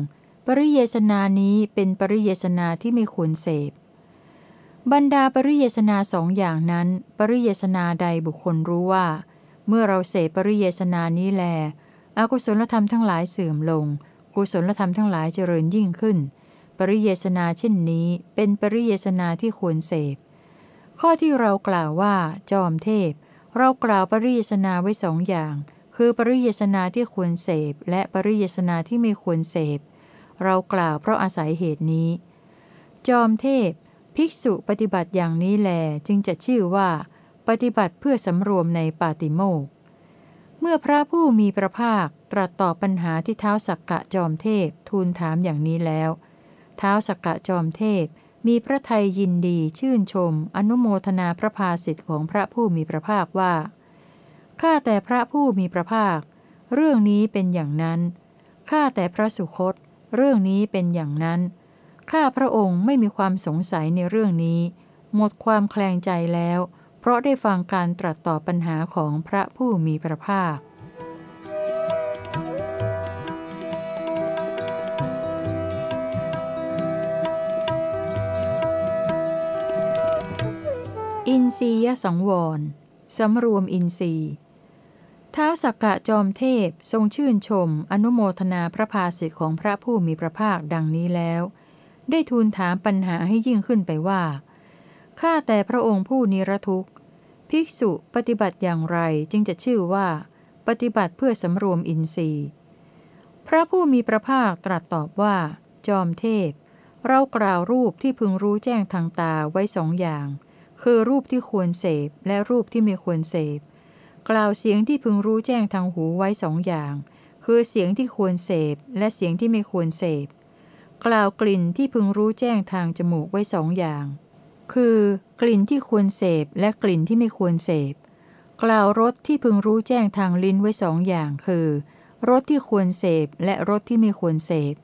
ปริเยสนานี้เป็นปริเยสนาที่ไม่ควรเสพ บรรดาปริเยสนาสองอย่างนั้น ปริเยสนาใดบุคคลรู้ว่า เมื่อเราเสปริเยสนานี้แล อกุศลธรรมทั้งหลายเสื่อมลง กุศลธรรมทั้งหลายเจริญยิ่งขึ้น ปริเยสนาเช่นนี้ เป็นปริเยสนาที่ควรเสพ ข้อที่เรากล่าวว่า จอมเทพ เรากล่าวปริยสนาไว้สองอย่าง คือปริยสนาที่ควรเสพ และปริยสนาที่ไม่ควรเสพ เรากล่าวเพราะอาศัยเหตุนี้ จอมเทพ ภิกษุปฏิบัติอย่างนี้แลจึงจะชื่อว่า ปฏิบัติเพื่อสำรวมในปาติโมกเมื่อพระผู้มีพระภาคตรัสตอบปัญหาที่เท้าสักกะจอมเทพทูลถามอย่างนี้แล้ว เท้าสักกะจอมเทพ มีพระไทยยินดีชื่นชม อนุโมทนาพระภาสิทธิ์ของพระผู้มีพระภาคว่า ข้าแต่พระผู้มีพระภาค เรื่องนี้เป็นอย่างนั้น ข้าแต่พระสุคต เรื่องนี้เป็นอย่างนั้น ข้าพระองค์ไม่มีความสงสัยในเรื่องนี้ หมดความแคลงใจแล้ว เพราะได้ฟังการตรัสตอบปัญหาของพระผู้มีพระภาค อินทรียสังวรสำรวมอินทรีย์ท้าวสักกะจอมเทพทรงชื่นชม อนุโมทนาพระภาสิทธิของพระผู้มีพระภาคดังนี้แล้ว ได้ทูลถามปัญหาให้ยิ่งขึ้นไปว่า ข้าแต่พระองค์ผู้นิรทุกข์ ภิกษุปฏิบัติอย่างไรจึงจะชื่อว่า ปฏิบัติเพื่อสำรวมอินทรีย์ พระผู้มีพระภาคตรัสตอบว่า จอมเทพ เรากล่าวรูปที่พึงรู้แจ้งทางตาไว้สองอย่าง คือรูปที่ควรเสพและรูปที่ไม่ควรเสพ กล่าวเสียงที่พึงรู้แจ้งทางหูไว้สองอย่าง คือเสียงที่ควรเสพและเสียงที่ไม่ควรเสพ กล่าวกลิ่นที่พึงรู้แจ้งทางจมูกไว้สองอย่าง คือกลิ่นที่ควรเสพและกลิ่นที่ไม่ควรเสพ กล่าวรสที่พึงรู้แจ้งทางลิ้นไว้สองอย่าง คือรสที่ควรเสพและรสที่ไม่ควรเสพ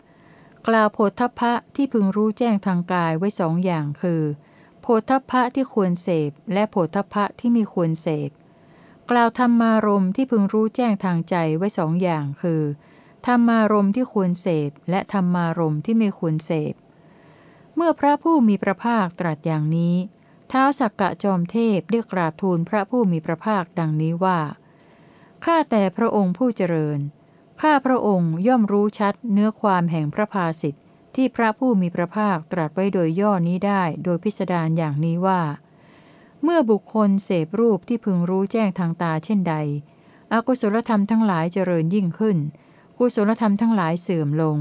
กล่าวโพธพะที่พึงรู้แจ้งทางกายไว้สองอย่าง คือ พธพะที่ควรเสพ และโพธพะที่ไม่ควรเสพ กล่าวธรรมารมที่พึงรู้แจ้งทางใจไว้สองอย่างคือธรรมารมที่ควรเสพ และธรรมารมที่ไม่ควรเสพ เมื่อพระผู้มีพระภาคตรัสอย่างนี้เท้าสักกะจอมเทพเรียกราบทูลพระผู้มีพระภาคดังนี้ว่า ข้าแต่พระองค์ผู้เจริญ ข้าพระองค์ย่อมรู้ชัดเนื้อความแห่งพระภาสิทธิ ที่พระผู้มีพระภาคตรัสไว้โดยย่อนี้ได้โดยพิสดารอย่างนี้ว่า เมื่อบุคคลเสพรูปที่พึงรู้แจ้งทางตาเช่นใด อกุศลธรรมทั้งหลายเจริญยิ่งขึ้น กุศลธรรมทั้งหลายเสื่อมลง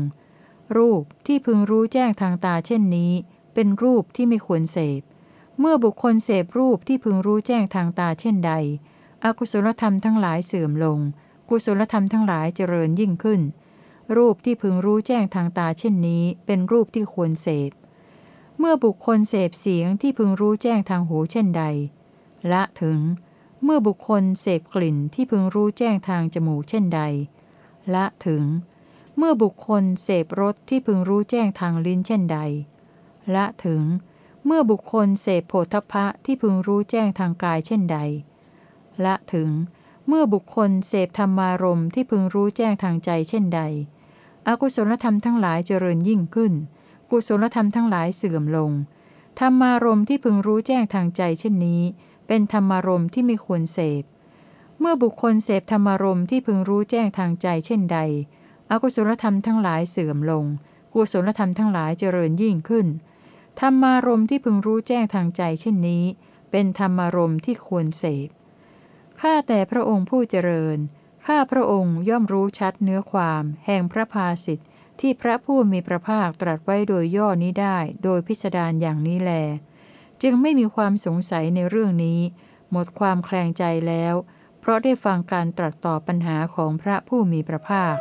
รูปที่พึงรู้แจ้งทางตาเช่นนี้ เป็นรูปที่ไม่ควรเสพ เมื่อบุคคลเสพรูปที่พึงรู้แจ้งทางตาเช่นใด อกุศลธรรมทั้งหลายเสื่อมลง กุศลธรรมทั้งหลายเจริญยิ่งขึ้น รูปที่พึงรู้แจ้งทางตาเช่นนี้ เป็นรูปที่ควรเสพ เมื่อบุคคลเสพเสียงที่พึงรู้แจ้งทางหูเช่นใด ละถึง เมื่อบุคคลเสพกลิ่นที่พึงรู้แจ้งทางจมูกเช่นใด ละถึง เมื่อบุคคลเสพรสที่พึงรู้แจ้งทางลิ้นเช่นใด ละถึง เมื่อบุคคลเสพโพธพะที่พึงรู้แจ้งทางกายเช่นใด ละถึงเมื่อบุคคลเสพธรรมารมที่พึงรู้แจ้งทางใจเช่นใด อกุศลธรรมทั้งหลายเจริญยิ่งขึ้น กุศลธรรมทั้งหลายเสื่อมลง ธรรมารมที่พึงรู้แจ้งทางใจเช่นนี้ เป็นธรรมารมที่ไม่ควรเสพ เมื่อบุคคลเสพธรรมารมที่พึงรู้แจ้งทางใจเช่นใด อกุศลธรรมทั้งหลายเสื่อมลง กุศลธรรมทั้งหลายเจริญยิ่งขึ้น ธรรมารมที่พึงรู้แจ้งทางใจเช่นนี้ เป็นธรรมารมที่ควรเสพ ข้าแต่พระองค์ผู้เจริญ ข้าพระองค์ย่อมรู้ชัดเนื้อความแห่งพระภาสิทธิ์ที่พระผู้มีพระภาคตรัสไว้โดยย่อนี้ได้โดยพิสดารอย่างนี้แล จึงไม่มีความสงสัยในเรื่องนี้ หมดความแคลงใจแล้ว เพราะได้ฟังการตรัสตอบปัญหาของพระผู้มีพระภาค